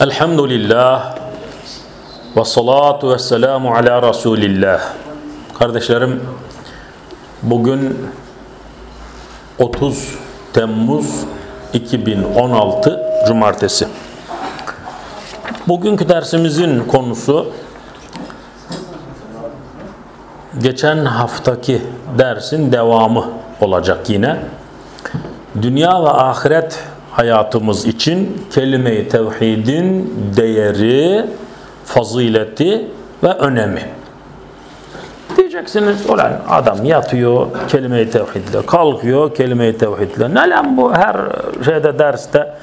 Elhamdülillah ve salatu ve selamu ala Resulillah. Kardeşlerim bugün 30 Temmuz 2016 Cumartesi. Bugünkü dersimizin konusu geçen haftaki dersin devamı olacak yine. Dünya ve ahiret hayatımız için kelime-i tevhidin değeri, fazileti ve önemi. Diyeceksiniz olan adam yatıyor kelime-i tevhidle, kalkıyor kelime-i tevhidle. Ne lan bu her şeyde derste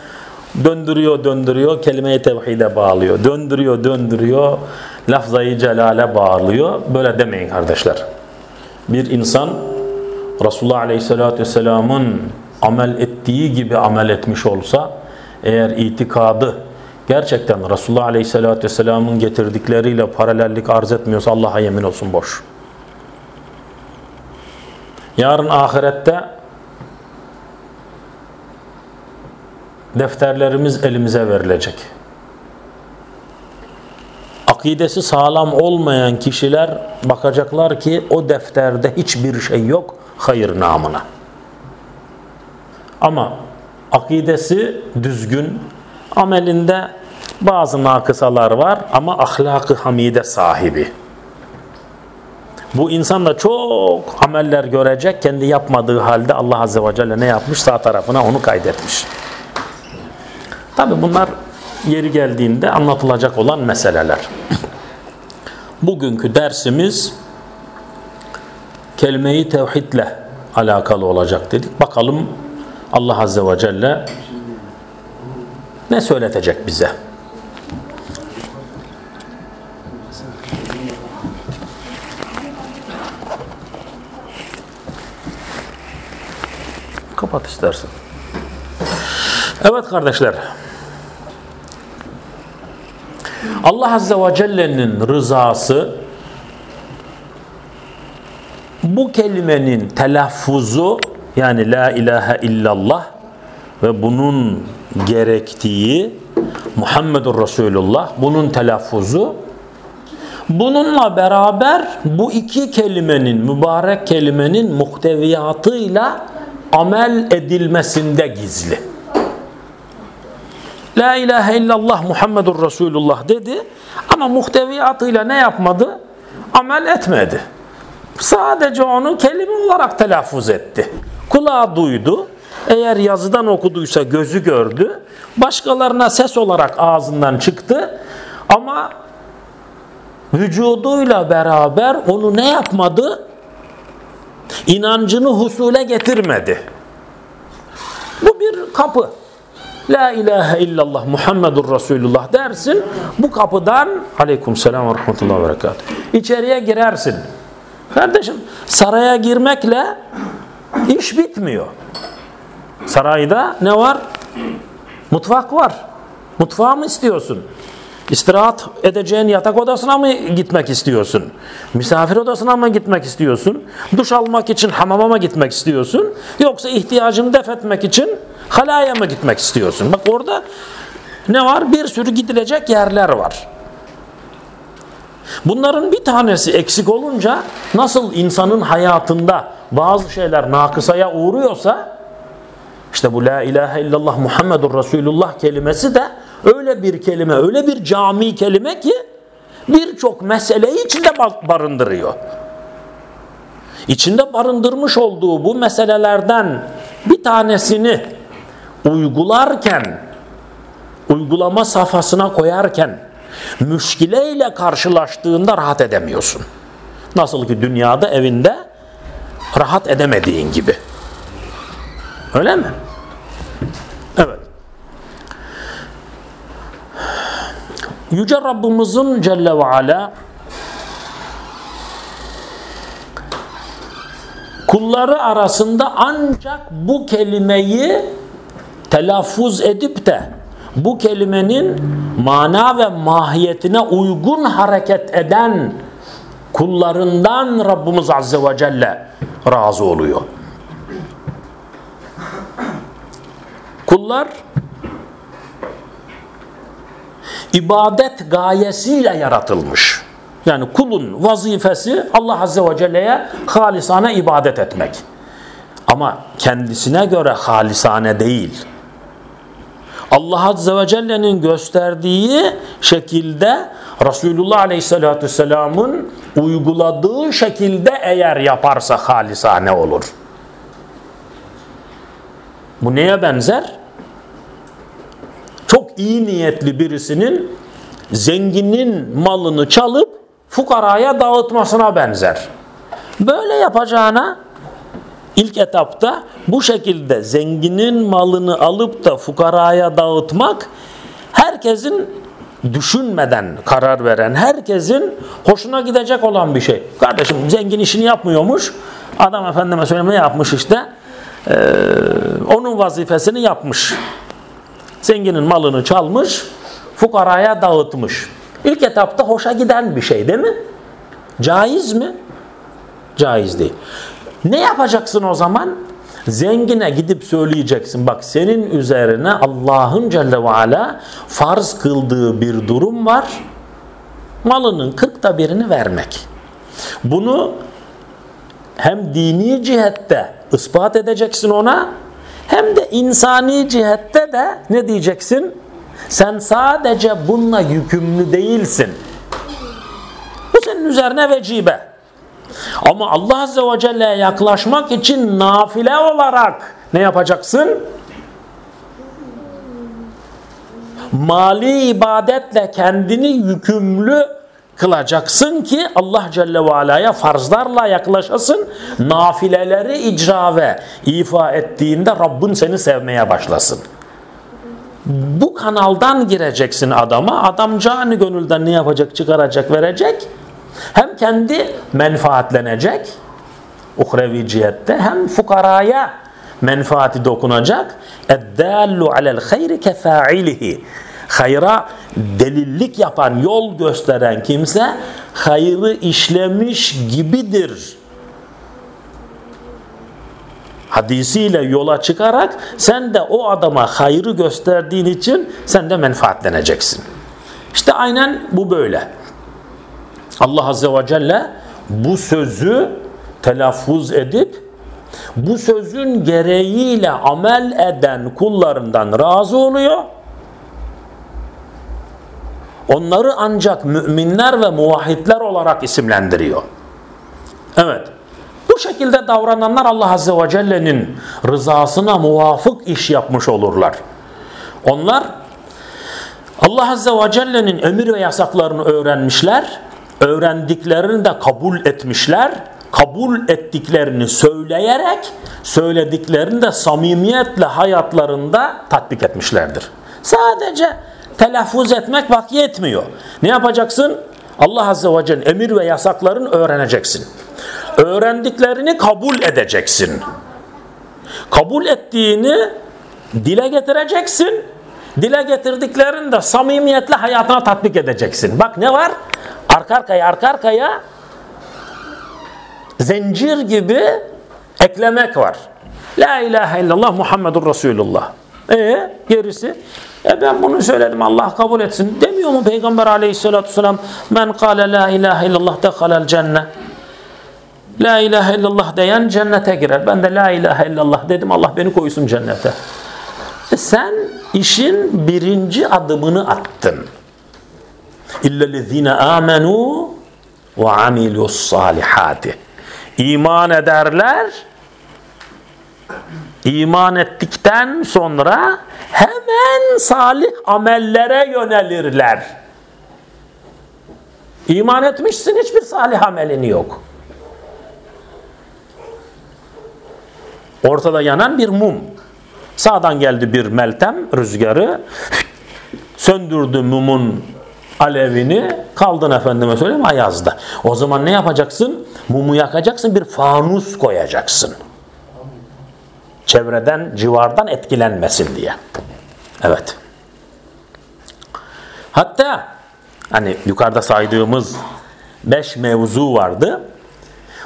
döndürüyor döndürüyor kelime-i tevhide bağlıyor. Döndürüyor döndürüyor lafzayı celale bağlıyor. Böyle demeyin kardeşler. Bir insan Resulullah Aleyhisselatü Vesselam'ın amel ettiği gibi amel etmiş olsa eğer itikadı gerçekten Resulullah Aleyhisselatü Vesselam'ın getirdikleriyle paralellik arz etmiyorsa Allah'a yemin olsun boş. Yarın ahirette defterlerimiz elimize verilecek. Akidesi sağlam olmayan kişiler bakacaklar ki o defterde hiçbir şey yok hayır namına. Ama akidesi düzgün, amelinde bazı nakısalar var ama ahlakı hamide sahibi. Bu insan da çok ameller görecek, kendi yapmadığı halde Allah Azze ve Celle ne yapmış? Sağ tarafına onu kaydetmiş. Tabi bunlar yeri geldiğinde anlatılacak olan meseleler. Bugünkü dersimiz kelime-i tevhidle alakalı olacak dedik. Bakalım Allah Azze ve Celle ne söyletecek bize? Kapat istersen. Evet kardeşler. Allah Azze ve Celle'nin rızası bu kelimenin telaffuzu yani la ilahe illallah ve bunun gerektiği Muhammedur Resulullah bunun telaffuzu bununla beraber bu iki kelimenin mübarek kelimenin muhteviyatıyla amel edilmesinde gizli. La ilahe illallah Muhammedur Resulullah dedi ama muhteviyatıyla ne yapmadı? Amel etmedi. Sadece onu kelime olarak telaffuz etti. Kulağı duydu. Eğer yazıdan okuduysa gözü gördü. Başkalarına ses olarak ağzından çıktı. Ama vücuduyla beraber onu ne yapmadı? İnancını husule getirmedi. Bu bir kapı. La ilahe illallah Muhammedur Resulullah dersin. Bu kapıdan aleyküm selam ve rahmetullahi ve berekat. İçeriye girersin. Kardeşim saraya girmekle iş bitmiyor. Sarayda ne var? Mutfak var. Mutfağı mı istiyorsun? İstirahat edeceğin yatak odasına mı gitmek istiyorsun? Misafir odasına mı gitmek istiyorsun? Duş almak için hamama mı gitmek istiyorsun? Yoksa ihtiyacını def etmek için halaya mı gitmek istiyorsun? Bak orada ne var? Bir sürü gidilecek yerler var. Bunların bir tanesi eksik olunca nasıl insanın hayatında bazı şeyler nakısaya uğruyorsa işte bu la ilahe illallah Muhammedur Resulullah kelimesi de öyle bir kelime, öyle bir cami kelime ki birçok meseleyi içinde barındırıyor. İçinde barındırmış olduğu bu meselelerden bir tanesini uygularken, uygulama safhasına koyarken müşkileyle karşılaştığında rahat edemiyorsun. Nasıl ki dünyada evinde rahat edemediğin gibi. Öyle mi? Evet. Yüce Rabbimizin Celle ve Ala kulları arasında ancak bu kelimeyi telaffuz edip de bu kelimenin mana ve mahiyetine uygun hareket eden kullarından Rabbimiz Azze ve Celle razı oluyor. Kullar ibadet gayesiyle yaratılmış. Yani kulun vazifesi Allah Azze ve Celle'ye halisane ibadet etmek. Ama kendisine göre halisane değil. Allah Azze ve Celle'nin gösterdiği şekilde Resulullah Aleyhisselatü Vesselam'ın uyguladığı şekilde eğer yaparsa halisane olur. Bu neye benzer? Çok iyi niyetli birisinin zenginin malını çalıp fukaraya dağıtmasına benzer. Böyle yapacağına ilk etapta bu şekilde zenginin malını alıp da fukaraya dağıtmak herkesin düşünmeden karar veren, herkesin hoşuna gidecek olan bir şey. Kardeşim zengin işini yapmıyormuş, adam efendime söyleyeyim ne yapmış işte, ee, onun vazifesini yapmış. Zenginin malını çalmış, fukaraya dağıtmış. İlk etapta hoşa giden bir şey değil mi? Caiz mi? Caiz değil. Ne yapacaksın o zaman? Zengine gidip söyleyeceksin. Bak senin üzerine Allah'ın Celle ve Ala farz kıldığı bir durum var. Malının kırkta birini vermek. Bunu hem dini cihette ispat edeceksin ona hem de insani cihette de ne diyeceksin? Sen sadece bununla yükümlü değilsin. Bu senin üzerine vecibe. Ama Allah Azze ve Celle'ye yaklaşmak için nafile olarak ne yapacaksın? Mali ibadetle kendini yükümlü kılacaksın ki Allah Celle ve Ala'ya farzlarla yaklaşasın. Nafileleri icra ve ifa ettiğinde Rabbin seni sevmeye başlasın. Bu kanaldan gireceksin adama. Adam canı gönülden ne yapacak? Çıkaracak, verecek. Hem kendi menfaatlenecek uhrevi cihette hem fukaraya menfaati dokunacak. Eddallu alel hayri kefailihi. Hayra delillik yapan, yol gösteren kimse hayrı işlemiş gibidir. Hadisiyle yola çıkarak sen de o adama hayrı gösterdiğin için sen de menfaatleneceksin. İşte aynen bu böyle. Allah Azze ve Celle bu sözü telaffuz edip bu sözün gereğiyle amel eden kullarından razı oluyor. Onları ancak müminler ve muvahhidler olarak isimlendiriyor. Evet. Bu şekilde davrananlar Allah Azze ve Celle'nin rızasına muvafık iş yapmış olurlar. Onlar Allah Azze ve Celle'nin emir ve yasaklarını öğrenmişler öğrendiklerini de kabul etmişler. Kabul ettiklerini söyleyerek söylediklerini de samimiyetle hayatlarında tatbik etmişlerdir. Sadece telaffuz etmek bak yetmiyor. Ne yapacaksın? Allah Azze ve Celle emir ve yasaklarını öğreneceksin. Öğrendiklerini kabul edeceksin. Kabul ettiğini dile getireceksin. Dile getirdiklerini de samimiyetle hayatına tatbik edeceksin. Bak ne var? Arka arkaya arka arkaya zincir gibi eklemek var. La ilahe illallah Muhammedur Resulullah. E gerisi? E ben bunu söyledim Allah kabul etsin. Demiyor mu Peygamber aleyhissalatü vesselam men kâle la ilahe illallah dehalel cennet. La ilahe illallah diyen cennete girer. Ben de la ilahe illallah dedim Allah beni koysun cennete. E sen işin birinci adımını attın. İllellezine amenu ve amilus salihati. İman ederler. İman ettikten sonra hemen salih amellere yönelirler. İman etmişsin hiçbir salih amelin yok. Ortada yanan bir mum. Sağdan geldi bir meltem rüzgarı. Söndürdü mumun alevini kaldın efendime söyleyeyim ayazda. O zaman ne yapacaksın? Mumu yakacaksın bir fanus koyacaksın. Çevreden civardan etkilenmesin diye. Evet. Hatta hani yukarıda saydığımız beş mevzu vardı.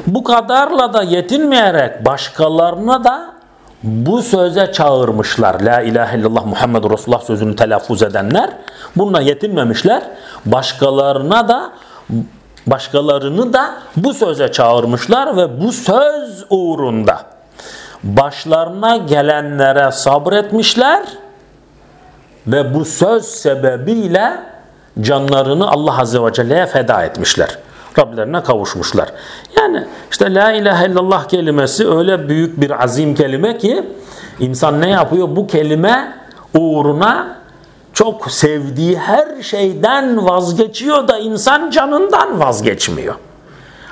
Bu kadarla da yetinmeyerek başkalarına da bu söze çağırmışlar. La ilahe illallah Muhammedur Resulullah sözünü telaffuz edenler bununla yetinmemişler. Başkalarına da başkalarını da bu söze çağırmışlar ve bu söz uğrunda başlarına gelenlere sabretmişler ve bu söz sebebiyle canlarını Allah Azze ve Celle'ye feda etmişler. Rablerine kavuşmuşlar. Yani işte la ilahe illallah kelimesi öyle büyük bir azim kelime ki insan ne yapıyor? Bu kelime uğruna çok sevdiği her şeyden vazgeçiyor da insan canından vazgeçmiyor.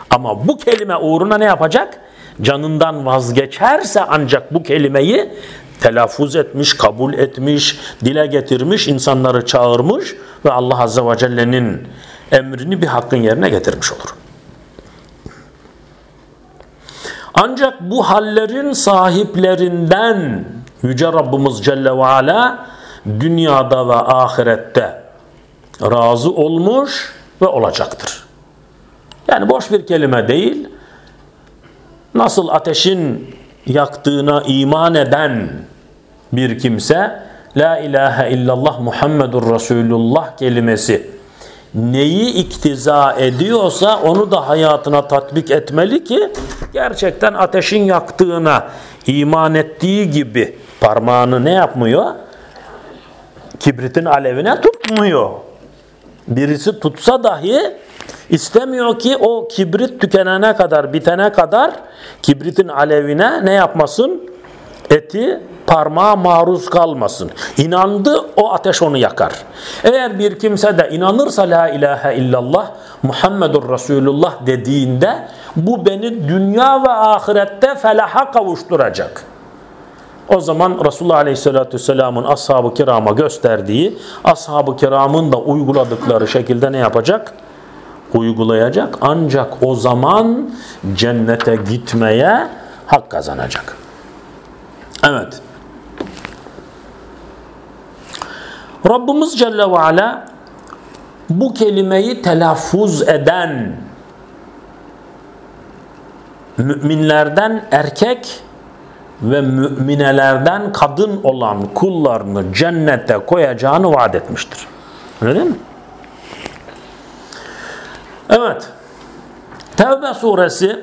Ama bu kelime uğruna ne yapacak? Canından vazgeçerse ancak bu kelimeyi telaffuz etmiş, kabul etmiş, dile getirmiş, insanları çağırmış ve Allah Azze ve Celle'nin emrini bir hakkın yerine getirmiş olur. Ancak bu hallerin sahiplerinden Yüce Rabbimiz Celle ve Ala dünyada ve ahirette razı olmuş ve olacaktır. Yani boş bir kelime değil. Nasıl ateşin yaktığına iman eden bir kimse La ilahe illallah Muhammedur Resulullah kelimesi neyi iktiza ediyorsa onu da hayatına tatbik etmeli ki gerçekten ateşin yaktığına iman ettiği gibi parmağını ne yapmıyor? Kibritin alevine tutmuyor. Birisi tutsa dahi istemiyor ki o kibrit tükenene kadar, bitene kadar kibritin alevine ne yapmasın? Eti parmağa maruz kalmasın. İnandı o ateş onu yakar. Eğer bir kimse de inanırsa la ilahe illallah Muhammedur Resulullah dediğinde bu beni dünya ve ahirette felaha kavuşturacak. O zaman Resulullah Aleyhisselatü Vesselam'ın ashab-ı kirama gösterdiği, ashab-ı kiramın da uyguladıkları şekilde ne yapacak? Uygulayacak. Ancak o zaman cennete gitmeye hak kazanacak. Evet. Rabbimiz Celle ve Ala bu kelimeyi telaffuz eden müminlerden erkek ve müminelerden kadın olan kullarını cennete koyacağını vaat etmiştir. Öyle değil mi? Evet. Tevbe suresi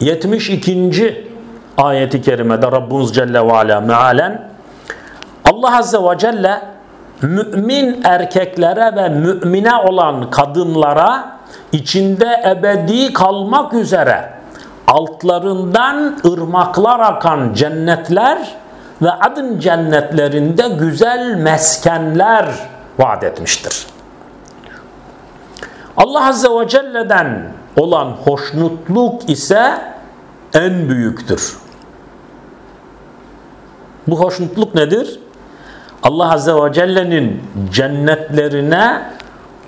72. ayeti kerimede Rabbimiz Celle ve Ala mealen Allah Azze ve Celle mümin erkeklere ve mümine olan kadınlara içinde ebedi kalmak üzere altlarından ırmaklar akan cennetler ve adın cennetlerinde güzel meskenler vaat etmiştir. Allah Azze ve Celle'den olan hoşnutluk ise en büyüktür. Bu hoşnutluk nedir? Allah Azze ve Celle'nin cennetlerine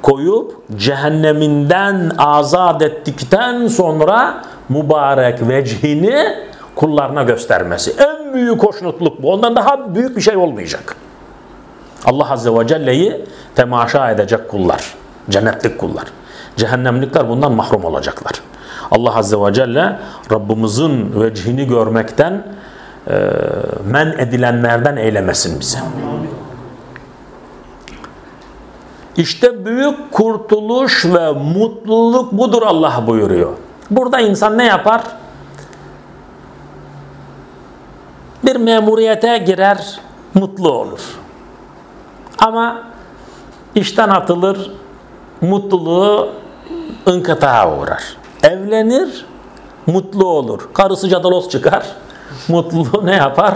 koyup cehenneminden azat ettikten sonra mübarek vecihini kullarına göstermesi. En büyük hoşnutluk bu. Ondan daha büyük bir şey olmayacak. Allah Azze ve Celle'yi temaşa edecek kullar. Cennetlik kullar. Cehennemlikler bundan mahrum olacaklar. Allah Azze ve Celle Rabbimizin vecihini görmekten e, men edilenlerden eylemesin bizi. İşte büyük kurtuluş ve mutluluk budur Allah buyuruyor. Burada insan ne yapar? Bir memuriyete girer, mutlu olur. Ama işten atılır, mutluluğu ınkıtağa uğrar. Evlenir, mutlu olur. Karısı cadalos çıkar, mutluluğu ne yapar?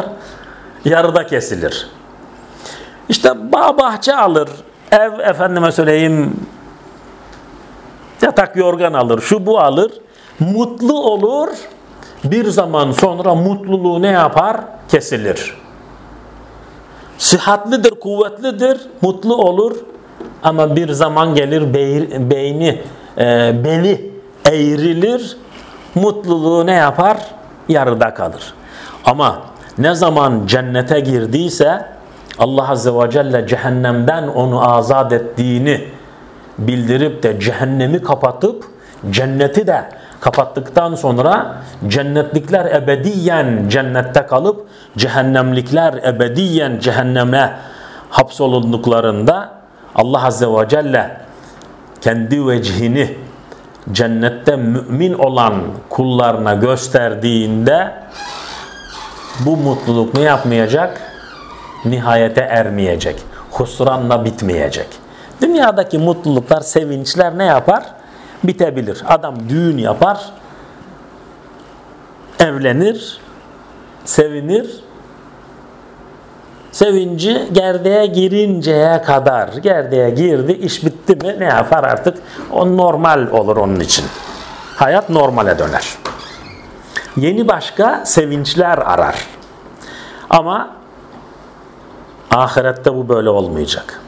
Yarıda kesilir. İşte bağ bahçe alır, ev efendime söyleyeyim yatak yorgan alır, şu bu alır mutlu olur bir zaman sonra mutluluğu ne yapar? Kesilir. Sıhhatlidir, kuvvetlidir, mutlu olur ama bir zaman gelir beyni, e, beli eğrilir, mutluluğu ne yapar? Yarıda kalır. Ama ne zaman cennete girdiyse Allah Azze ve Celle cehennemden onu azat ettiğini bildirip de cehennemi kapatıp cenneti de kapattıktan sonra cennetlikler ebediyen cennette kalıp cehennemlikler ebediyen cehenneme hapsolunduklarında Allah Azze ve Celle kendi vecihini cennette mümin olan kullarına gösterdiğinde bu mutluluk ne yapmayacak? Nihayete ermeyecek. Husranla bitmeyecek. Dünyadaki mutluluklar, sevinçler ne yapar? Bitebilir. Adam düğün yapar, evlenir, sevinir, sevinci gerdeğe girinceye kadar gerdeğe girdi iş bitti mi ne yapar artık o normal olur onun için hayat normale döner yeni başka sevinçler arar. Ama ahirette bu böyle olmayacak.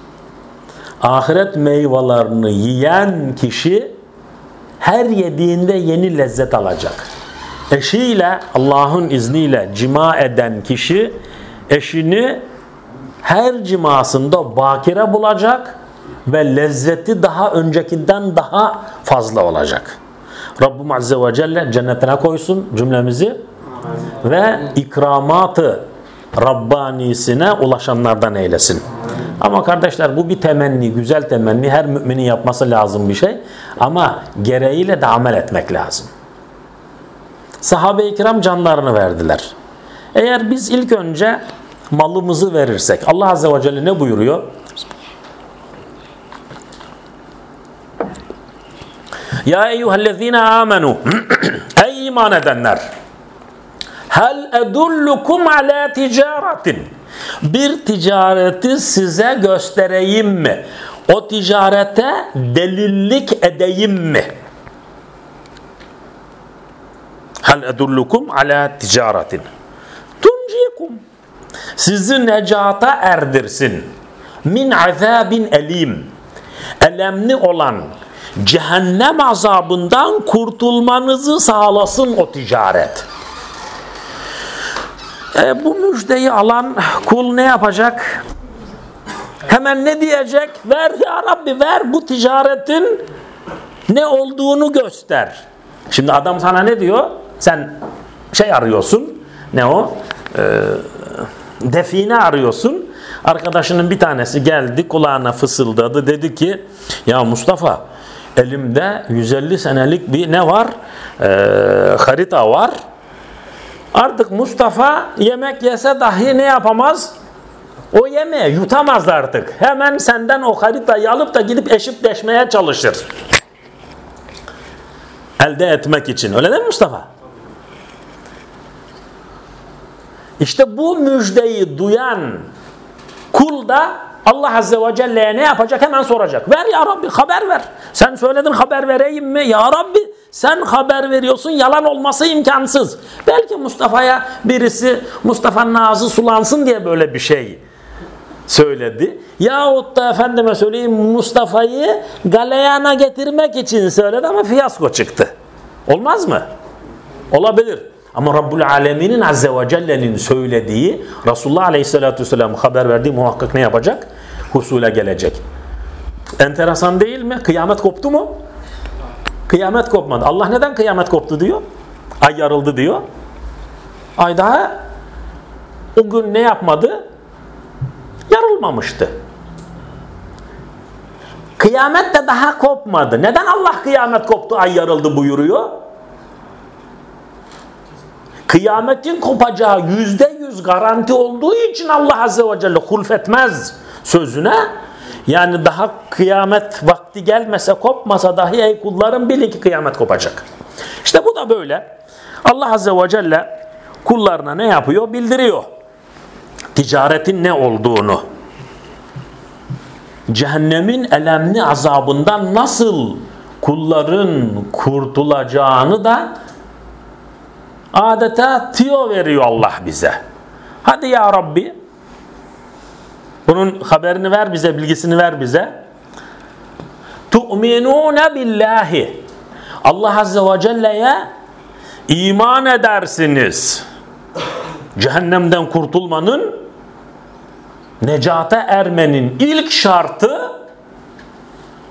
Ahiret meyvelerini yiyen kişi her yediğinde yeni lezzet alacak. Eşiyle Allah'ın izniyle cima eden kişi eşini her cimasında bakire bulacak ve lezzeti daha öncekinden daha fazla olacak. Rabbim Azze ve Celle cennetine koysun cümlemizi ve ikramatı Rabbanisine ulaşanlardan eylesin. Ama kardeşler bu bir temenni, güzel temenni. Her müminin yapması lazım bir şey. Ama gereğiyle de amel etmek lazım. Sahabe-i kiram canlarını verdiler. Eğer biz ilk önce malımızı verirsek Allah Azze ve Celle ne buyuruyor? Ya eyyühellezine amenu Ey iman edenler Hel edullukum ala ticaretin Bir ticareti size göstereyim mi? O ticarete delillik edeyim mi? Hel edullukum ala ticaretin Tunciyekum sizi necata erdirsin. Min azabin elim. Elemli olan cehennem azabından kurtulmanızı sağlasın o ticaret. E, bu müjdeyi alan kul ne yapacak? Hemen ne diyecek? Ver ya Rabbi ver bu ticaretin ne olduğunu göster. Şimdi adam sana ne diyor? Sen şey arıyorsun. Ne o? Ee, define arıyorsun. Arkadaşının bir tanesi geldi kulağına fısıldadı. Dedi ki ya Mustafa elimde 150 senelik bir ne var? Ee, harita var. Artık Mustafa yemek yese dahi ne yapamaz? O yemeği yutamaz artık. Hemen senden o haritayı alıp da gidip eşip deşmeye çalışır. Elde etmek için. Öyle değil mi Mustafa? İşte bu müjdeyi duyan kul da Allah Azze ve Celle'ye ne yapacak hemen soracak. Ver ya Rabbi haber ver. Sen söyledin haber vereyim mi? Ya Rabbi sen haber veriyorsun yalan olması imkansız. Belki Mustafa'ya birisi Mustafa'nın ağzı sulansın diye böyle bir şey söyledi. Yahut da efendime söyleyeyim Mustafa'yı galeyana getirmek için söyledi ama fiyasko çıktı. Olmaz mı? Olabilir. Ama Rabbul Alemin'in Azze ve Celle'nin söylediği Resulullah Aleyhisselatü Vesselam haber verdiği muhakkak ne yapacak? Husule gelecek. Enteresan değil mi? Kıyamet koptu mu? Kıyamet kopmadı. Allah neden kıyamet koptu diyor? Ay yarıldı diyor. Ay daha o gün ne yapmadı? Yarılmamıştı. Kıyamet de daha kopmadı. Neden Allah kıyamet koptu, ay yarıldı buyuruyor? Kıyametin kopacağı yüzde yüz garanti olduğu için Allah Azze ve Celle hulfetmez sözüne yani daha kıyamet vakti gelmese kopmasa dahi ey kullarım bilin ki kıyamet kopacak. İşte bu da böyle. Allah Azze ve Celle kullarına ne yapıyor? Bildiriyor. Ticaretin ne olduğunu. Cehennemin elemli azabından nasıl kulların kurtulacağını da adeta tiyo veriyor Allah bize. Hadi ya Rabbi bunun haberini ver bize, bilgisini ver bize. Tu'minune billahi Allah Azze ve Celle'ye iman edersiniz. Cehennemden kurtulmanın necata ermenin ilk şartı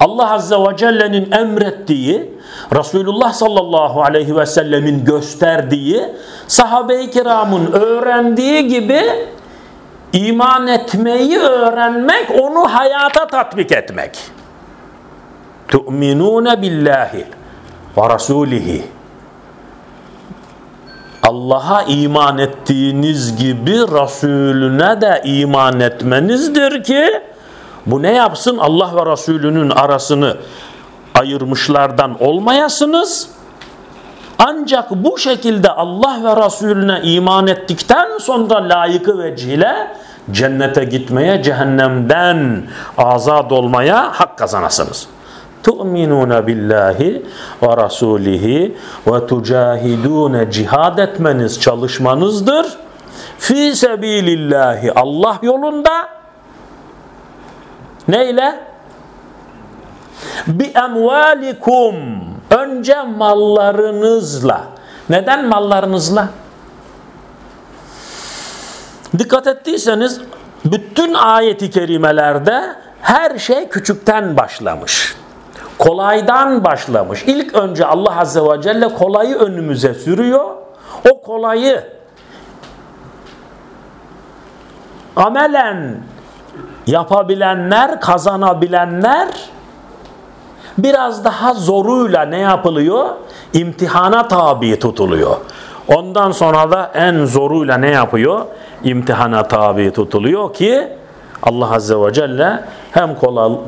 Allah Azze ve Celle'nin emrettiği, Resulullah sallallahu aleyhi ve sellemin gösterdiği, sahabe-i kiramın öğrendiği gibi iman etmeyi öğrenmek, onu hayata tatbik etmek. Tu'minune billahi ve rasulihi. Allah'a iman ettiğiniz gibi Resulüne de iman etmenizdir ki bu ne yapsın? Allah ve Resulünün arasını ayırmışlardan olmayasınız. Ancak bu şekilde Allah ve Resulüne iman ettikten sonra layıkı vecihle cennete gitmeye, cehennemden azad olmaya hak kazanasınız. Tu'minuna billahi ve rasulihi ve tucahidune cihad etmeniz, çalışmanızdır. Fi sebilillahi Allah yolunda neyle? Bi emvalikum önce mallarınızla. Neden mallarınızla? Dikkat ettiyseniz bütün ayeti kerimelerde her şey küçükten başlamış. Kolaydan başlamış. İlk önce Allah Azze ve Celle kolayı önümüze sürüyor. O kolayı amelen yapabilenler, kazanabilenler biraz daha zoruyla ne yapılıyor? İmtihana tabi tutuluyor. Ondan sonra da en zoruyla ne yapıyor? İmtihana tabi tutuluyor ki Allah Azze ve Celle hem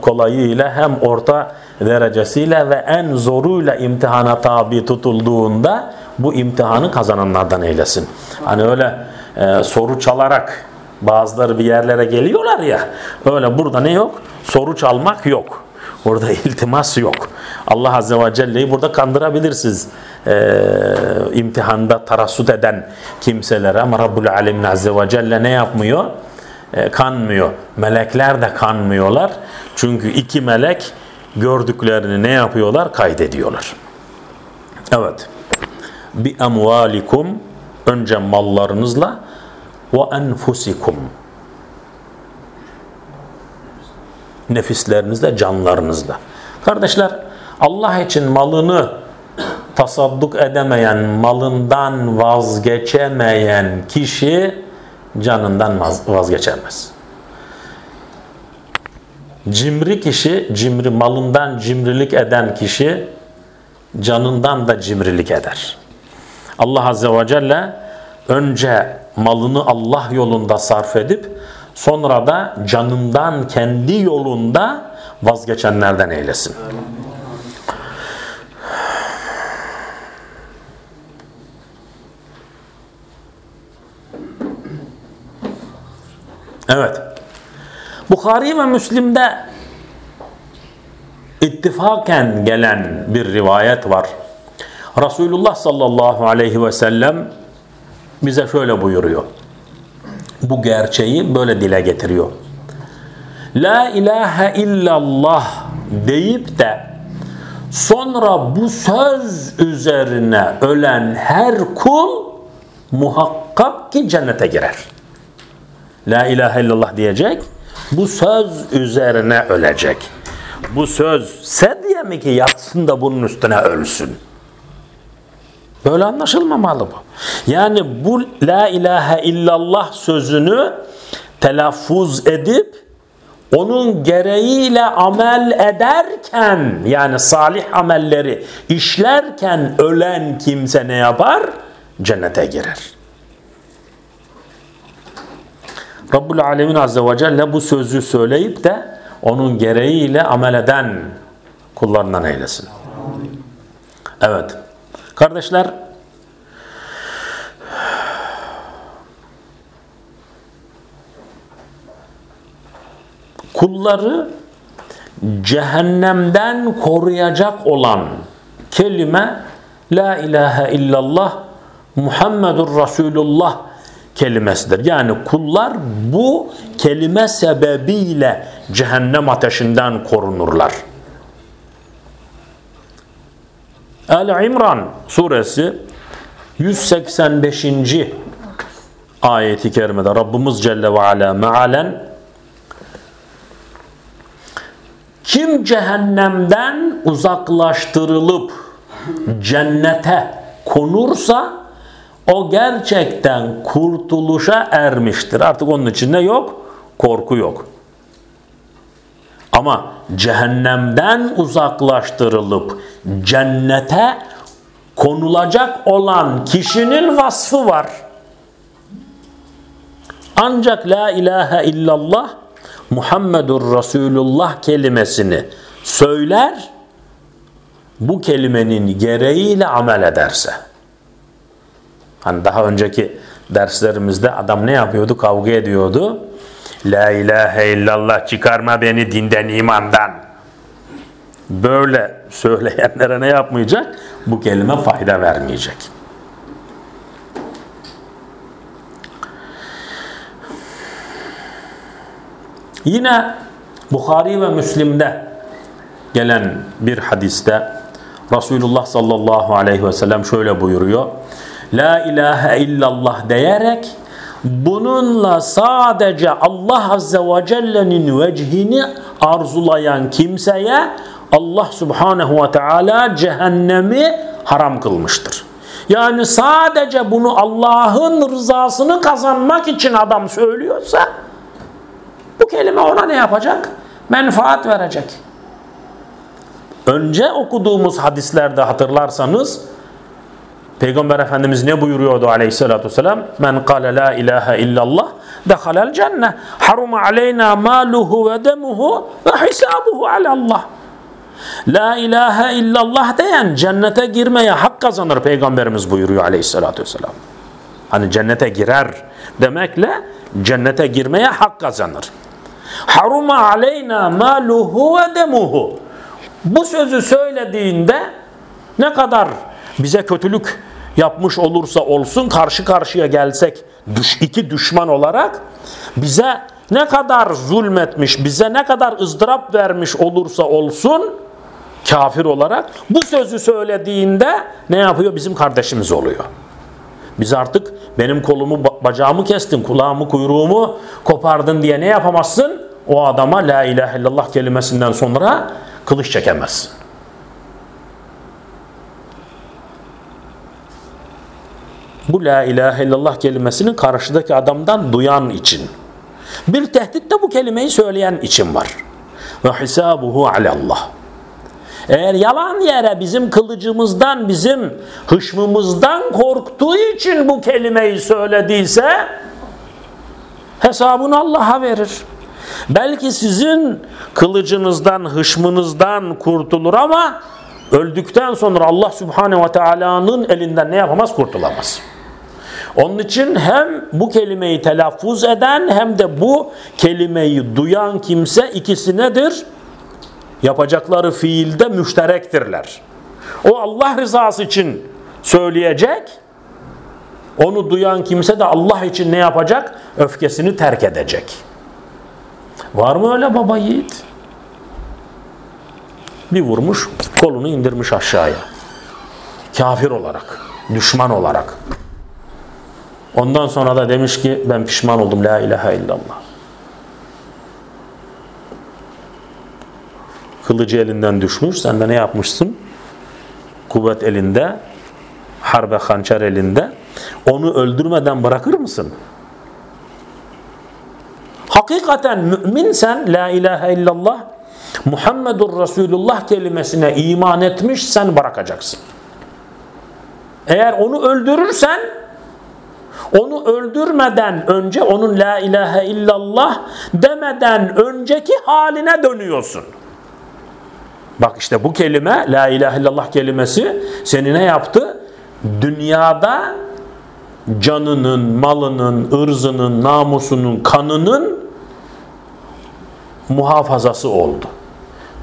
kolayıyla hem orta derecesiyle ve en zoruyla imtihana tabi tutulduğunda bu imtihanı kazananlardan eylesin. Hani öyle e, soru çalarak bazıları bir yerlere geliyorlar ya öyle burada ne yok? Soru çalmak yok. Burada iltimas yok. Allah Azze ve Celle'yi burada kandırabilirsiniz. Ee, imtihanda tarassut eden kimselere ama Rabbul Alemin Azze ve Celle ne yapmıyor? Ee, kanmıyor. Melekler de kanmıyorlar. Çünkü iki melek gördüklerini ne yapıyorlar? Kaydediyorlar. Evet. Bi emvalikum önce mallarınızla ve enfusikum nefislerinizle, canlarınızla. Kardeşler Allah için malını tasadduk edemeyen, malından vazgeçemeyen kişi canından vazgeçemez. Cimri kişi, cimri malından cimrilik eden kişi canından da cimrilik eder. Allah Azze ve Celle önce malını Allah yolunda sarf edip sonra da canından kendi yolunda vazgeçenlerden eylesin. Evet. Bukhari ve Müslim'de ittifaken gelen bir rivayet var. Resulullah sallallahu aleyhi ve sellem bize şöyle buyuruyor. Bu gerçeği böyle dile getiriyor. La ilahe illallah deyip de sonra bu söz üzerine ölen her kul muhakkak ki cennete girer. La ilahe illallah diyecek. Bu söz üzerine ölecek. Bu söz sen diye mi ki yatsın da bunun üstüne ölsün? Böyle anlaşılmamalı bu. Yani bu la ilahe illallah sözünü telaffuz edip onun gereğiyle amel ederken yani salih amelleri işlerken ölen kimse ne yapar? Cennete girer. Rabbul Alemin Azze ve Celle bu sözü söyleyip de onun gereğiyle amel eden kullarından eylesin. Evet. Kardeşler kulları cehennemden koruyacak olan kelime La ilahe illallah Muhammedur Resulullah kelimesidir. Yani kullar bu kelime sebebiyle cehennem ateşinden korunurlar. El İmran suresi 185. ayeti kerimede Rabbimiz Celle ve Ala mealen Kim cehennemden uzaklaştırılıp cennete konursa o gerçekten kurtuluşa ermiştir. Artık onun içinde yok, korku yok. Ama cehennemden uzaklaştırılıp cennete konulacak olan kişinin vasfı var. Ancak la ilahe illallah Muhammedur Resulullah kelimesini söyler, bu kelimenin gereğiyle amel ederse. Hani daha önceki derslerimizde adam ne yapıyordu? Kavga ediyordu. La ilahe illallah çıkarma beni dinden imandan. Böyle söyleyenlere ne yapmayacak? Bu kelime fayda vermeyecek. Yine Bukhari ve Müslim'de gelen bir hadiste Resulullah sallallahu aleyhi ve sellem şöyle buyuruyor. La ilahe illallah diyerek bununla sadece Allah azze ve celle'nin vecihini arzulayan kimseye Allah subhanehu ve teala cehennemi haram kılmıştır. Yani sadece bunu Allah'ın rızasını kazanmak için adam söylüyorsa bu kelime ona ne yapacak? Menfaat verecek. Önce okuduğumuz hadislerde hatırlarsanız Peygamber Efendimiz ne buyuruyordu aleyhissalatü vesselam? Men kâle la ilahe illallah dehalel cenne haruma aleyna maluhu ve demuhu ve hisabuhu alallah. La ilahe illallah diyen cennete girmeye hak kazanır Peygamberimiz buyuruyor aleyhissalatü vesselam. Hani cennete girer demekle cennete girmeye hak kazanır. Haruma aleyna maluhu ve demuhu. Bu sözü söylediğinde ne kadar bize kötülük yapmış olursa olsun karşı karşıya gelsek iki düşman olarak bize ne kadar zulmetmiş, bize ne kadar ızdırap vermiş olursa olsun kafir olarak bu sözü söylediğinde ne yapıyor? Bizim kardeşimiz oluyor. Biz artık benim kolumu bacağımı kestin, kulağımı kuyruğumu kopardın diye ne yapamazsın? O adama la ilahe illallah kelimesinden sonra kılıç çekemezsin. Bu la ilahe illallah kelimesini karşıdaki adamdan duyan için. Bir tehdit de bu kelimeyi söyleyen için var. Ve hisabuhu alallah. Eğer yalan yere bizim kılıcımızdan, bizim hışmımızdan korktuğu için bu kelimeyi söylediyse hesabını Allah'a verir. Belki sizin kılıcınızdan, hışmınızdan kurtulur ama öldükten sonra Allah Subhanahu ve Taala'nın elinden ne yapamaz? Kurtulamaz. Onun için hem bu kelimeyi telaffuz eden hem de bu kelimeyi duyan kimse ikisi nedir? Yapacakları fiilde müşterektirler. O Allah rızası için söyleyecek, onu duyan kimse de Allah için ne yapacak? Öfkesini terk edecek. Var mı öyle baba yiğit? Bir vurmuş, kolunu indirmiş aşağıya. Kafir olarak, düşman olarak. Ondan sonra da demiş ki ben pişman oldum la ilahe illallah. Kılıcı elinden düşmüş. Sen de ne yapmışsın? Kuvvet elinde, harbe hançer elinde. Onu öldürmeden bırakır mısın? Hakikaten müminsen la ilahe illallah Muhammedur Resulullah kelimesine iman etmiş sen bırakacaksın. Eğer onu öldürürsen onu öldürmeden önce onun la ilahe illallah demeden önceki haline dönüyorsun. Bak işte bu kelime la ilahe illallah kelimesi seni ne yaptı? Dünyada canının, malının, ırzının, namusunun, kanının muhafazası oldu.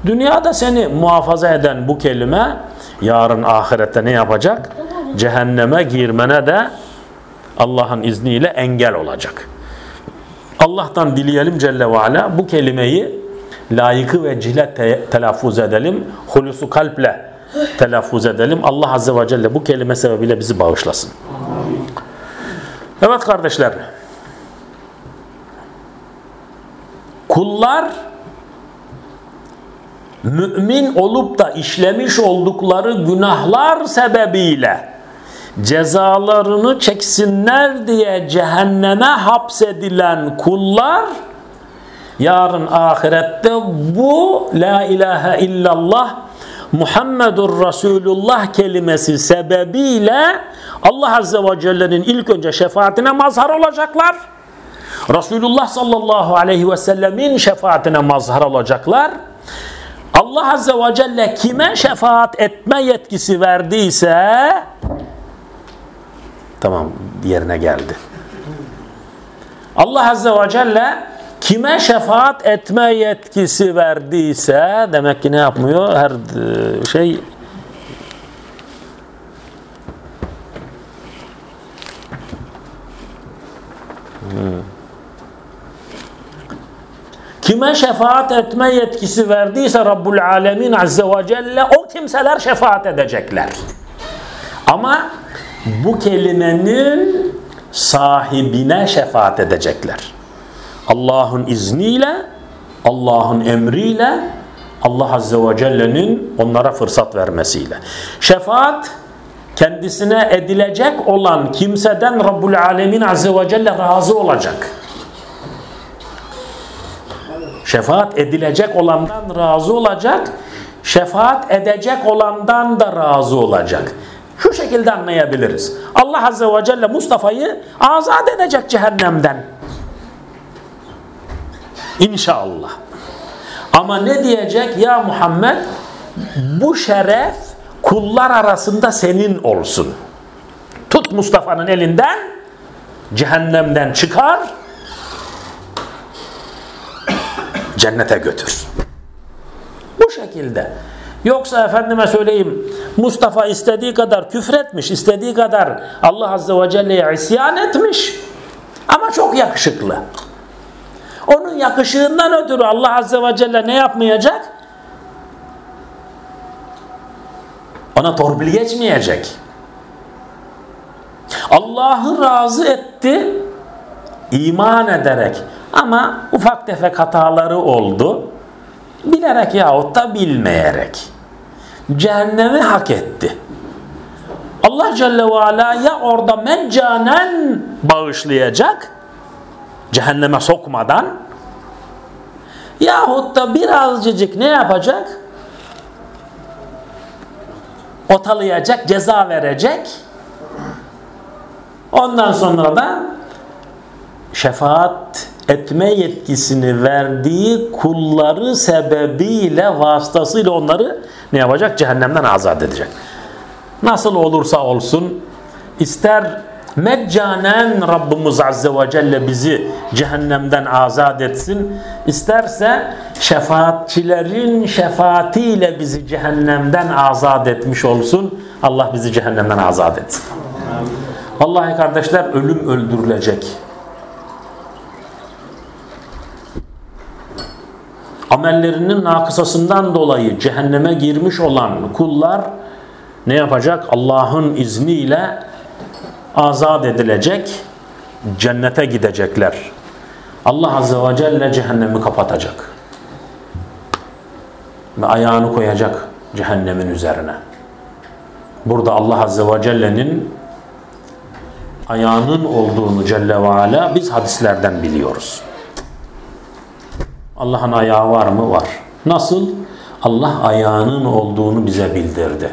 Dünyada seni muhafaza eden bu kelime yarın ahirette ne yapacak? Cehenneme girmene de Allah'ın izniyle engel olacak. Allah'tan dileyelim Celle ve Ala bu kelimeyi layıkı ve cihle te telaffuz edelim. Hulusu kalple telaffuz edelim. Allah Azze ve Celle bu kelime sebebiyle bizi bağışlasın. Evet kardeşler. Kullar mümin olup da işlemiş oldukları günahlar sebebiyle cezalarını çeksinler diye cehenneme hapsedilen kullar yarın ahirette bu la ilahe illallah Muhammedur Resulullah kelimesi sebebiyle Allah Azze ve Celle'nin ilk önce şefaatine mazhar olacaklar. Resulullah sallallahu aleyhi ve sellemin şefaatine mazhar olacaklar. Allah Azze ve Celle kime şefaat etme yetkisi verdiyse tamam yerine geldi. Allah Azze ve Celle kime şefaat etme yetkisi verdiyse demek ki ne yapmıyor? Her e, şey. Kime şefaat etme yetkisi verdiyse Rabbul Alemin Azze ve Celle o kimseler şefaat edecekler. Ama bu kelimenin sahibine şefaat edecekler. Allah'ın izniyle, Allah'ın emriyle, Allah Azze ve Celle'nin onlara fırsat vermesiyle. Şefaat kendisine edilecek olan kimseden Rabbul Alemin Azze ve Celle razı olacak. Şefaat edilecek olandan razı olacak, şefaat edecek olandan da razı olacak. Şu şekilde anlayabiliriz. Allah Azze ve Celle Mustafa'yı azat edecek cehennemden. İnşallah. Ama ne diyecek? Ya Muhammed bu şeref kullar arasında senin olsun. Tut Mustafa'nın elinden cehennemden çıkar cennete götür. Bu şekilde. Yoksa efendime söyleyeyim Mustafa istediği kadar küfretmiş, istediği kadar Allah Azze ve Celle'ye isyan etmiş ama çok yakışıklı. Onun yakışığından ötürü Allah Azze ve Celle ne yapmayacak? Ona torpil geçmeyecek. Allah'ı razı etti iman ederek ama ufak tefek hataları oldu. Bilerek yahut da bilmeyerek. Cehennemi hak etti. Allah Celle ve Ala ya orada meccanen bağışlayacak cehenneme sokmadan yahut da birazcık ne yapacak? Otalayacak, ceza verecek. Ondan sonra da şefaat etme yetkisini verdiği kulları sebebiyle vasıtasıyla onları ne yapacak? Cehennemden azat edecek. Nasıl olursa olsun ister meccanen Rabbimiz Azze ve Celle bizi cehennemden azat etsin. İsterse şefaatçilerin şefaatiyle bizi cehennemden azat etmiş olsun. Allah bizi cehennemden azat etsin. Vallahi kardeşler ölüm öldürülecek. Amellerinin nakısasından dolayı cehenneme girmiş olan kullar ne yapacak? Allah'ın izniyle azat edilecek, cennete gidecekler. Allah Azze ve Celle cehennemi kapatacak. Ve ayağını koyacak cehennemin üzerine. Burada Allah Azze ve Celle'nin ayağının olduğunu Celle ve Ala biz hadislerden biliyoruz. Allah'ın ayağı var mı? Var. Nasıl? Allah ayağının olduğunu bize bildirdi.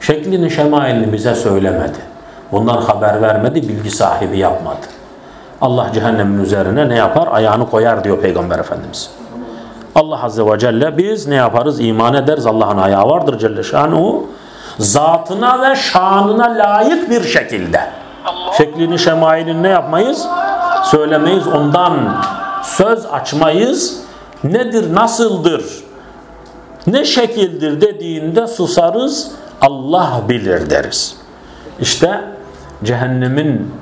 Şeklini, şemailini bize söylemedi. Bunlar haber vermedi, bilgi sahibi yapmadı. Allah cehennemin üzerine ne yapar? Ayağını koyar diyor Peygamber Efendimiz. Allah Azze ve Celle biz ne yaparız? İman ederiz. Allah'ın ayağı vardır Celle Şanuhu. Zatına ve şanına layık bir şekilde. Şeklini, şemailini ne yapmayız? Söylemeyiz. Ondan söz açmayız. Nedir, nasıldır, ne şekildir dediğinde susarız. Allah bilir deriz. İşte cehennemin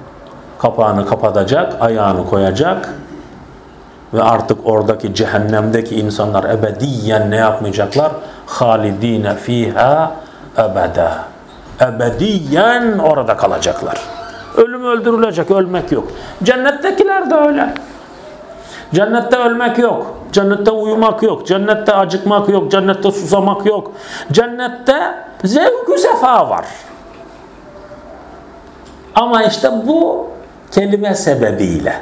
kapağını kapatacak, ayağını koyacak ve artık oradaki cehennemdeki insanlar ebediyen ne yapmayacaklar? Halidine fiha ebeda. Ebediyen orada kalacaklar. Ölüm öldürülecek, ölmek yok. Cennettekiler de öyle. Cennette ölmek yok. Cennette uyumak yok. Cennette acıkmak yok. Cennette susamak yok. Cennette zevk sefa var. Ama işte bu kelime sebebiyle.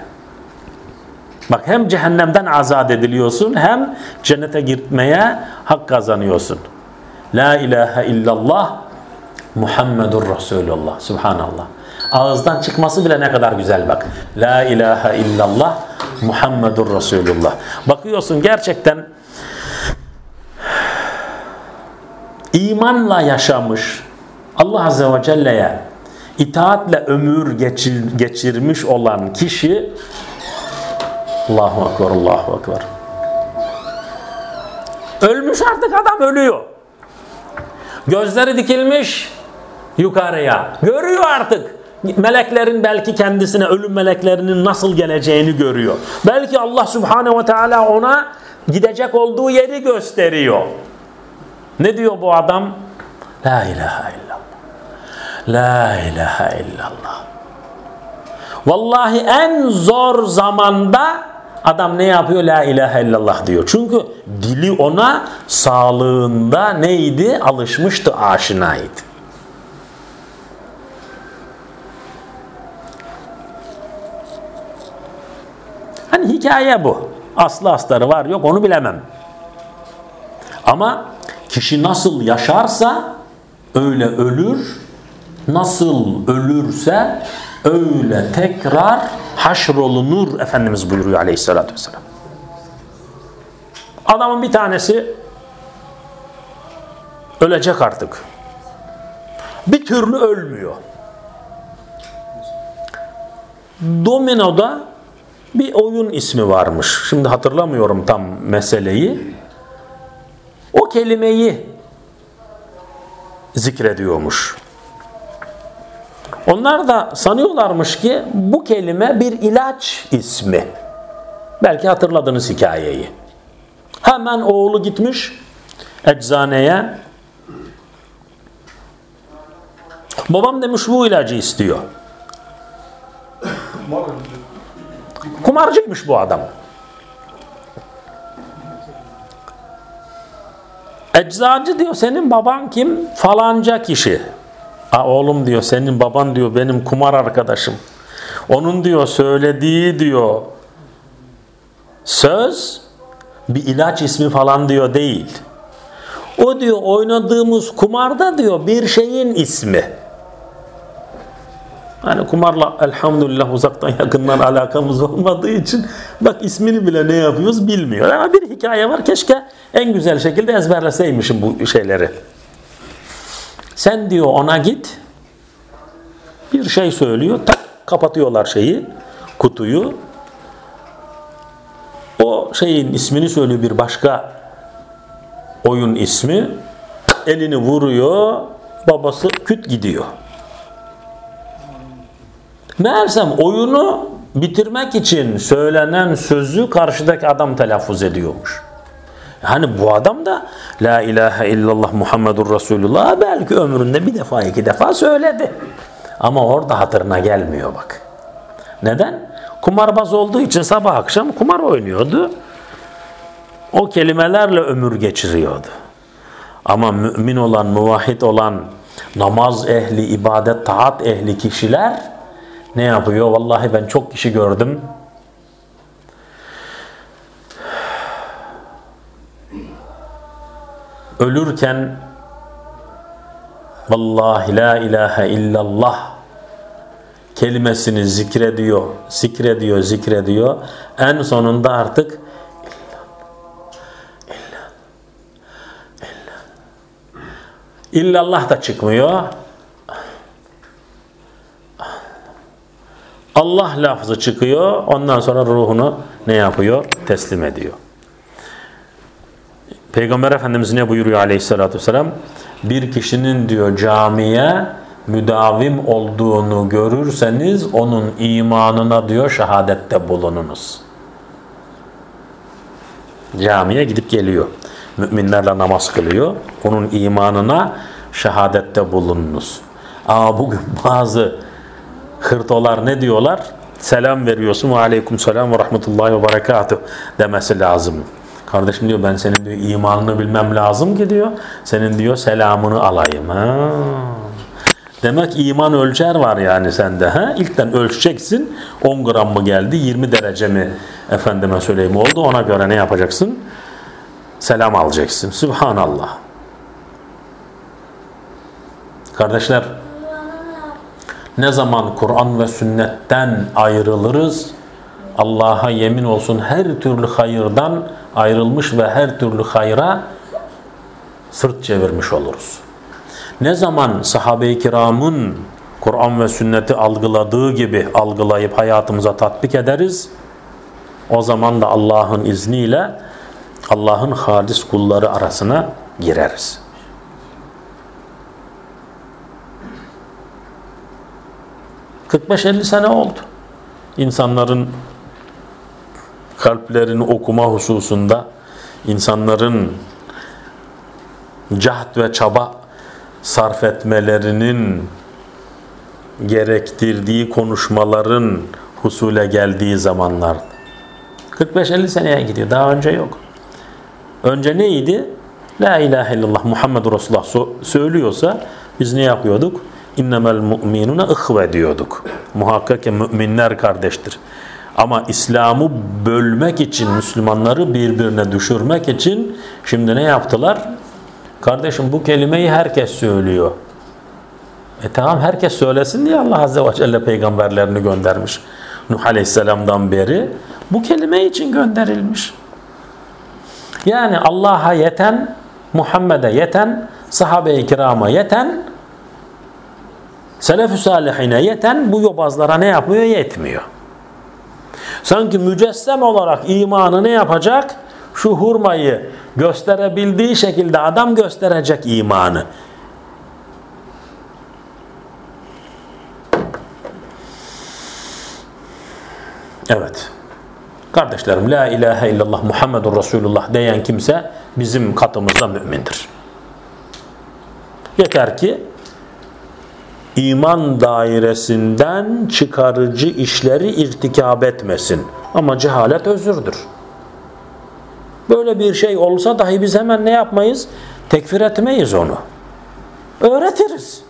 Bak hem cehennemden azat ediliyorsun hem cennete gitmeye hak kazanıyorsun. La ilahe illallah Muhammedur Resulullah. Subhanallah. Ağızdan çıkması bile ne kadar güzel bak. La ilahe illallah Muhammedur Resulullah. Bakıyorsun gerçekten imanla yaşamış Allah Azze ve Celle'ye itaatle ömür geçir, geçirmiş olan kişi Allahu Ekber, Allahu Ekber. Ölmüş artık adam ölüyor. Gözleri dikilmiş yukarıya. Görüyor artık. Meleklerin belki kendisine ölüm meleklerinin nasıl geleceğini görüyor. Belki Allah Subhanahu ve Teala ona gidecek olduğu yeri gösteriyor. Ne diyor bu adam? La ilahe illallah. La ilahe illallah. Vallahi en zor zamanda adam ne yapıyor? La ilahe illallah diyor. Çünkü dili ona sağlığında neydi? Alışmıştı, aşinaydı. Hani hikaye bu. Aslı astarı var yok onu bilemem. Ama kişi nasıl yaşarsa öyle ölür. Nasıl ölürse öyle tekrar haşrolunur Efendimiz buyuruyor aleyhissalatü vesselam. Adamın bir tanesi ölecek artık. Bir türlü ölmüyor. Domino'da bir oyun ismi varmış. Şimdi hatırlamıyorum tam meseleyi. O kelimeyi zikrediyormuş. Onlar da sanıyorlarmış ki bu kelime bir ilaç ismi. Belki hatırladınız hikayeyi. Hemen oğlu gitmiş eczaneye. Babam demiş bu ilacı istiyor. Kumarcıymış bu adam. Eczacı diyor senin baban kim? Falanca kişi. A oğlum diyor senin baban diyor benim kumar arkadaşım. Onun diyor söylediği diyor söz bir ilaç ismi falan diyor değil. O diyor oynadığımız kumarda diyor bir şeyin ismi. Hani kumarla elhamdülillah uzaktan yakından alakamız olmadığı için bak ismini bile ne yapıyoruz bilmiyor. Ama bir hikaye var keşke en güzel şekilde ezberleseymişim bu şeyleri. Sen diyor ona git bir şey söylüyor tak kapatıyorlar şeyi kutuyu o şeyin ismini söylüyor bir başka oyun ismi elini vuruyor babası küt gidiyor. Meğersem oyunu bitirmek için söylenen sözü karşıdaki adam telaffuz ediyormuş. Yani bu adam da La ilahe illallah Muhammedur Resulullah belki ömründe bir defa iki defa söyledi. Ama orada hatırına gelmiyor bak. Neden? Kumarbaz olduğu için sabah akşam kumar oynuyordu. O kelimelerle ömür geçiriyordu. Ama mümin olan, muvahhid olan, namaz ehli, ibadet, taat ehli kişiler ne yapıyor? Vallahi ben çok kişi gördüm. Ölürken Vallahi la ilahe illallah kelimesini zikrediyor, zikrediyor, zikrediyor. En sonunda artık illallah da çıkmıyor. Allah lafzı çıkıyor. Ondan sonra ruhunu ne yapıyor? Teslim ediyor. Peygamber Efendimiz ne buyuruyor aleyhissalatü vesselam? Bir kişinin diyor camiye müdavim olduğunu görürseniz onun imanına diyor şehadette bulununuz. Camiye gidip geliyor. Müminlerle namaz kılıyor. Onun imanına şehadette bulununuz. Ama bugün bazı hırtolar ne diyorlar? Selam veriyorsun ve aleyküm selam ve rahmetullahi ve berekatuh demesi lazım. Kardeşim diyor ben senin diyor imanını bilmem lazım ki diyor. Senin diyor selamını alayım. Ha. Demek iman ölçer var yani sende. Ha? İlkten ölçeceksin. 10 gram mı geldi 20 derece mi efendime söyleyeyim oldu. Ona göre ne yapacaksın? Selam alacaksın. Subhanallah. Kardeşler ne zaman Kur'an ve sünnetten ayrılırız Allah'a yemin olsun her türlü hayırdan ayrılmış ve her türlü hayra sırt çevirmiş oluruz. Ne zaman sahabe-i kiramın Kur'an ve sünneti algıladığı gibi algılayıp hayatımıza tatbik ederiz, o zaman da Allah'ın izniyle Allah'ın halis kulları arasına gireriz. ...45-50 sene oldu. İnsanların kalplerini okuma hususunda insanların cahd ve çaba sarf etmelerinin gerektirdiği konuşmaların husule geldiği zamanlar 45-50 seneye gidiyor. Daha önce yok. Önce neydi? La ilahe illallah Muhammedur Resulullah söylüyorsa biz ne yapıyorduk? İnnemel mu'minuna ihve diyorduk. Muhakkak ki müminler kardeştir. Ama İslam'ı bölmek için, Müslümanları birbirine düşürmek için şimdi ne yaptılar? Kardeşim bu kelimeyi herkes söylüyor. E tamam herkes söylesin diye Allah Azze ve Celle peygamberlerini göndermiş. Nuh Aleyhisselam'dan beri bu kelime için gönderilmiş. Yani Allah'a yeten, Muhammed'e yeten, sahabe-i kirama yeten, selef-ü salihine yeten bu yobazlara ne yapmıyor? Yetmiyor. Sanki mücessem olarak imanı ne yapacak? Şu hurmayı gösterebildiği şekilde adam gösterecek imanı. Evet. Kardeşlerim la ilahe illallah Muhammedur Resulullah diyen kimse bizim katımızda mümindir. Yeter ki iman dairesinden çıkarıcı işleri irtikab etmesin. Ama cehalet özürdür. Böyle bir şey olsa dahi biz hemen ne yapmayız? Tekfir etmeyiz onu. Öğretiriz.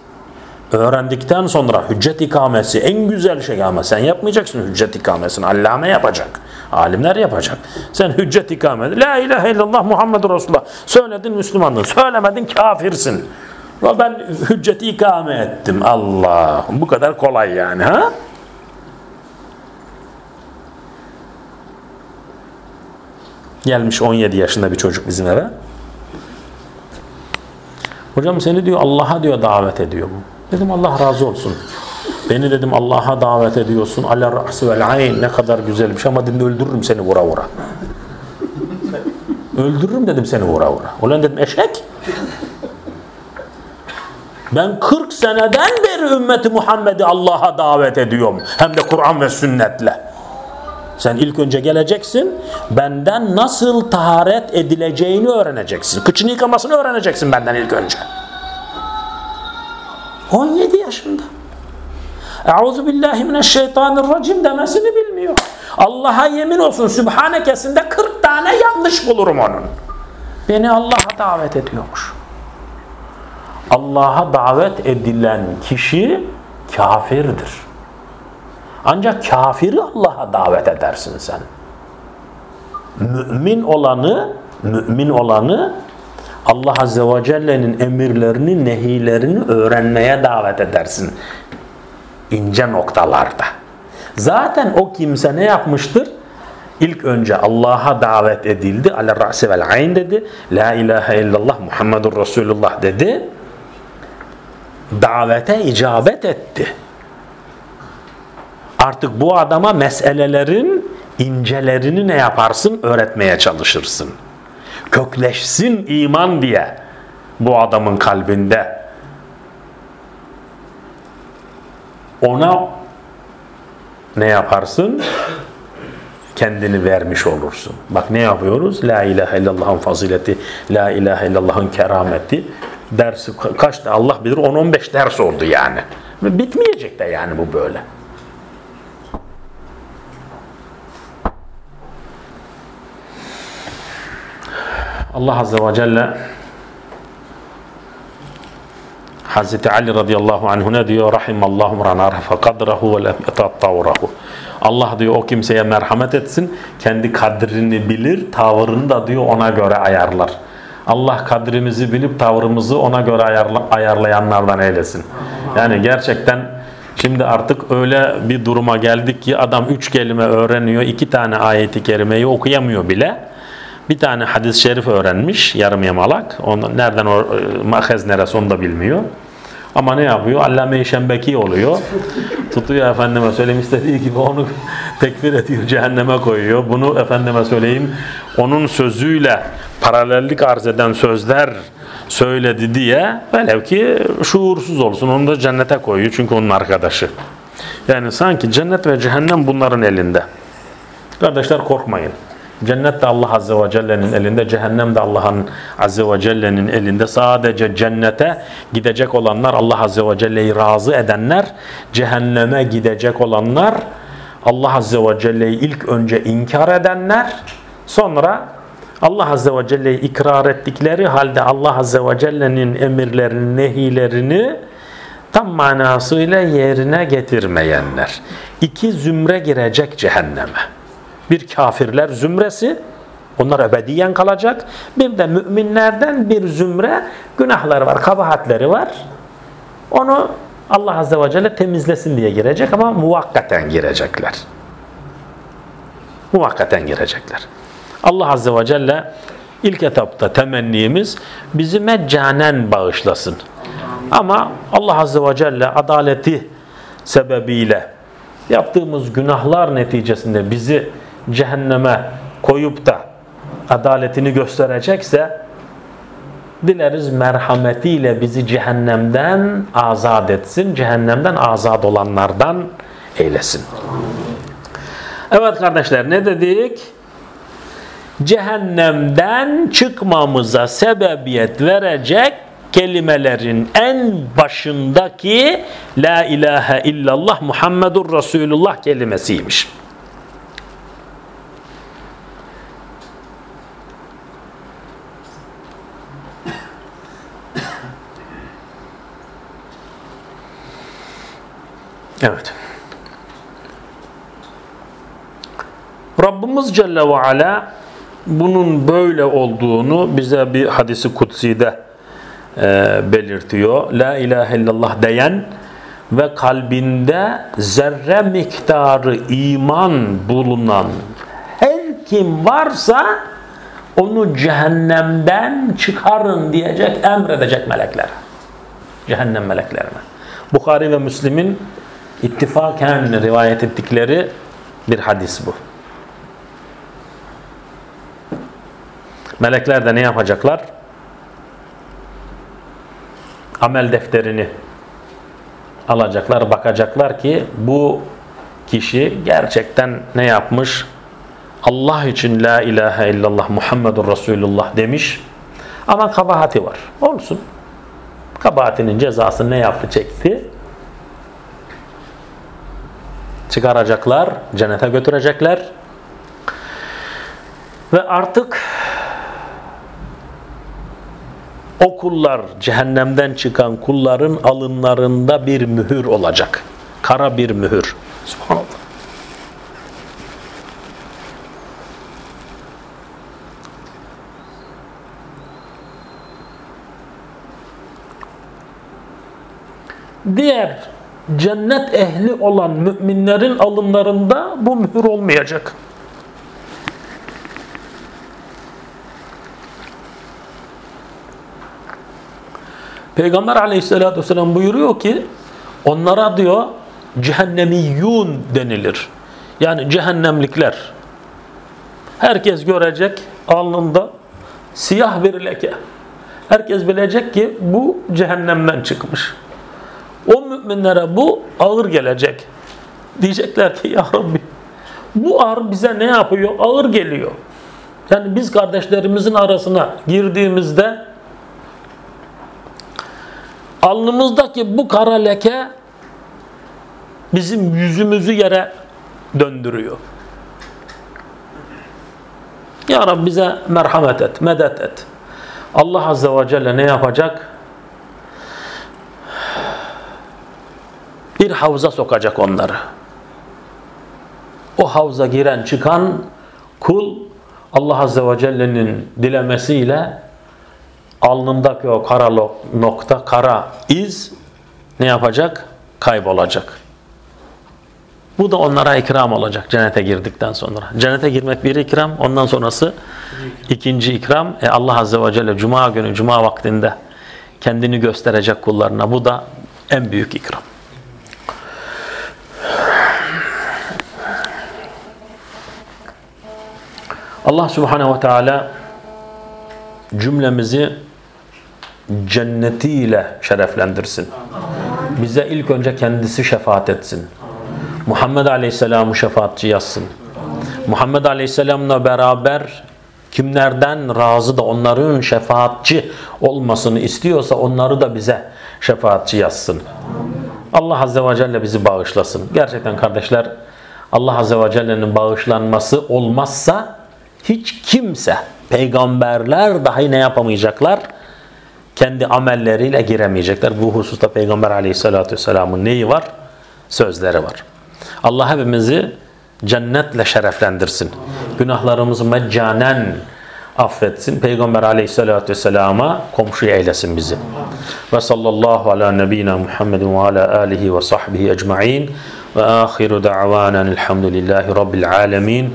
Öğrendikten sonra hüccet ikamesi en güzel şey ama sen yapmayacaksın hüccet ikamesini. Allame yapacak. Alimler yapacak. Sen hüccet ikamesi. La ilahe illallah Muhammedur Resulullah. Söyledin Müslümandın. Söylemedin kafirsin. Ben hücceti ikame ettim. Allah. Bu kadar kolay yani ha? Gelmiş 17 yaşında bir çocuk bizim eve. Hocam seni diyor Allah'a diyor davet ediyor. Dedim Allah razı olsun. Beni dedim Allah'a davet ediyorsun. Ala ra'sı vel ayn ne kadar güzelmiş ama dedim öldürürüm seni vura vura. öldürürüm dedim seni vura vura. Ulan dedim eşek. Ben 40 seneden beri ümmeti Muhammed'i Allah'a davet ediyorum. Hem de Kur'an ve sünnetle. Sen ilk önce geleceksin, benden nasıl taharet edileceğini öğreneceksin. Kıçını yıkamasını öğreneceksin benden ilk önce. 17 yaşında. Euzu billahi mineşşeytanirracim demesini bilmiyor. Allah'a yemin olsun Sübhanekesinde 40 tane yanlış bulurum onun. Beni Allah'a davet ediyormuş. Allah'a davet edilen kişi kafirdir. Ancak kafiri Allah'a davet edersin sen. Mümin olanı, mümin olanı Allah Azze ve Celle'nin emirlerini, nehilerini öğrenmeye davet edersin. İnce noktalarda. Zaten o kimse ne yapmıştır? İlk önce Allah'a davet edildi. Ala ra'si vel ayn dedi. La ilahe illallah Muhammedur Resulullah dedi. Davete icabet etti. Artık bu adama meselelerin incelerini ne yaparsın? Öğretmeye çalışırsın kökleşsin iman diye bu adamın kalbinde ona ne yaparsın? Kendini vermiş olursun. Bak ne yapıyoruz? La ilahe illallah'ın fazileti, la ilahe illallah'ın kerameti. Dersi kaç Allah bilir 10-15 ders oldu yani. Bitmeyecek de yani bu böyle. Allah Azze ve Celle Hazreti Ali radıyallahu anhu ne diyor? Rahimallahu mran arfa kadrahu ve yatattavrahu. Allah diyor o kimseye merhamet etsin. Kendi kadrini bilir, tavrını da diyor ona göre ayarlar. Allah kadrimizi bilip tavrımızı ona göre ayarla, ayarlayanlardan eylesin. Yani gerçekten şimdi artık öyle bir duruma geldik ki adam üç kelime öğreniyor, iki tane ayeti kerimeyi okuyamıyor bile. Bir tane hadis-i şerif öğrenmiş yarım yamalak. Onu, nereden o, mahez neresi onu da bilmiyor. Ama ne yapıyor? Allame-i Şembeki oluyor. Tutuyor efendime söyleyeyim istediği gibi onu tekfir ediyor, cehenneme koyuyor. Bunu efendime söyleyeyim onun sözüyle paralellik arz eden sözler söyledi diye velev ki şuursuz olsun onu da cennete koyuyor çünkü onun arkadaşı. Yani sanki cennet ve cehennem bunların elinde. Kardeşler korkmayın. Cennet de Allah Azze ve Celle'nin elinde, cehennem de Allah'ın Azze ve Celle'nin elinde. Sadece cennete gidecek olanlar, Allah Azze ve Celle'yi razı edenler, cehenneme gidecek olanlar, Allah Azze ve Celle'yi ilk önce inkar edenler, sonra Allah Azze ve Celle'yi ikrar ettikleri halde Allah Azze ve Celle'nin emirlerini, nehilerini tam manasıyla yerine getirmeyenler. İki zümre girecek cehenneme. Bir kafirler zümresi, onlar ebediyen kalacak. Bir de müminlerden bir zümre günahları var, kabahatleri var. Onu Allah Azze ve Celle temizlesin diye girecek ama muvakkaten girecekler. Muvakkaten girecekler. Allah Azze ve Celle ilk etapta temennimiz bizi meccanen bağışlasın. Ama Allah Azze ve Celle adaleti sebebiyle yaptığımız günahlar neticesinde bizi cehenneme koyup da adaletini gösterecekse dileriz merhametiyle bizi cehennemden azat etsin. Cehennemden azat olanlardan eylesin. Evet kardeşler ne dedik? Cehennemden çıkmamıza sebebiyet verecek kelimelerin en başındaki La ilahe illallah Muhammedur Resulullah kelimesiymiş. Evet. Rabbimiz Celle ve Ala bunun böyle olduğunu bize bir hadisi kutsi'de e, belirtiyor. La ilahe illallah diyen ve kalbinde zerre miktarı iman bulunan her kim varsa onu cehennemden çıkarın diyecek, emredecek melekler. Cehennem meleklerine. Bukhari ve Müslim'in ittifaken rivayet ettikleri bir hadis bu. Melekler de ne yapacaklar? Amel defterini alacaklar, bakacaklar ki bu kişi gerçekten ne yapmış? Allah için la ilahe illallah Muhammedur Resulullah demiş ama kabahati var. Olsun. Kabahatinin cezasını ne yaptı çekti? Çıkaracaklar, cennete götürecekler. Ve artık o kullar cehennemden çıkan kulların alınlarında bir mühür olacak. Kara bir mühür. Subhanallah. Diğer cennet ehli olan müminlerin alınlarında bu mühür olmayacak. Peygamber aleyhissalatü vesselam buyuruyor ki onlara diyor cehennemiyyun denilir. Yani cehennemlikler. Herkes görecek alnında siyah bir leke. Herkes bilecek ki bu cehennemden çıkmış. O müminlere bu ağır gelecek. Diyecekler ki ya Rabbi bu ağır bize ne yapıyor? Ağır geliyor. Yani biz kardeşlerimizin arasına girdiğimizde alnımızdaki bu kara leke bizim yüzümüzü yere döndürüyor. Ya Rabbi bize merhamet et, medet et. Allah Azze ve Celle ne yapacak? Bir havza sokacak onları. O havza giren çıkan kul Allah Azze ve Celle'nin dilemesiyle alnındaki o kara nokta, kara iz ne yapacak? Kaybolacak. Bu da onlara ikram olacak cennete girdikten sonra. Cennete girmek bir ikram, ondan sonrası ikinci ikram. E Allah Azze ve Celle Cuma günü, Cuma vaktinde kendini gösterecek kullarına. Bu da en büyük ikram. Allah Subhanahu ve Teala cümlemizi cennetiyle şereflendirsin. Bize ilk önce kendisi şefaat etsin. Muhammed Aleyhisselam'ı şefaatçi yazsın. Muhammed Aleyhisselam'la beraber kimlerden razı da onların şefaatçi olmasını istiyorsa onları da bize şefaatçi yazsın. Allah Azze ve Celle bizi bağışlasın. Gerçekten kardeşler Allah Azze ve Celle'nin bağışlanması olmazsa hiç kimse, peygamberler dahi ne yapamayacaklar? Kendi amelleriyle giremeyecekler. Bu hususta Peygamber aleyhissalatü vesselamın neyi var? Sözleri var. Allah hepimizi cennetle şereflendirsin. Günahlarımızı meccanen affetsin. Peygamber aleyhissalatü vesselama komşu eylesin bizi. Ve sallallahu ala nebina Muhammedin ve ala alihi ve sahbihi ecma'in ve ahiru da'vanen elhamdülillahi rabbil alemin.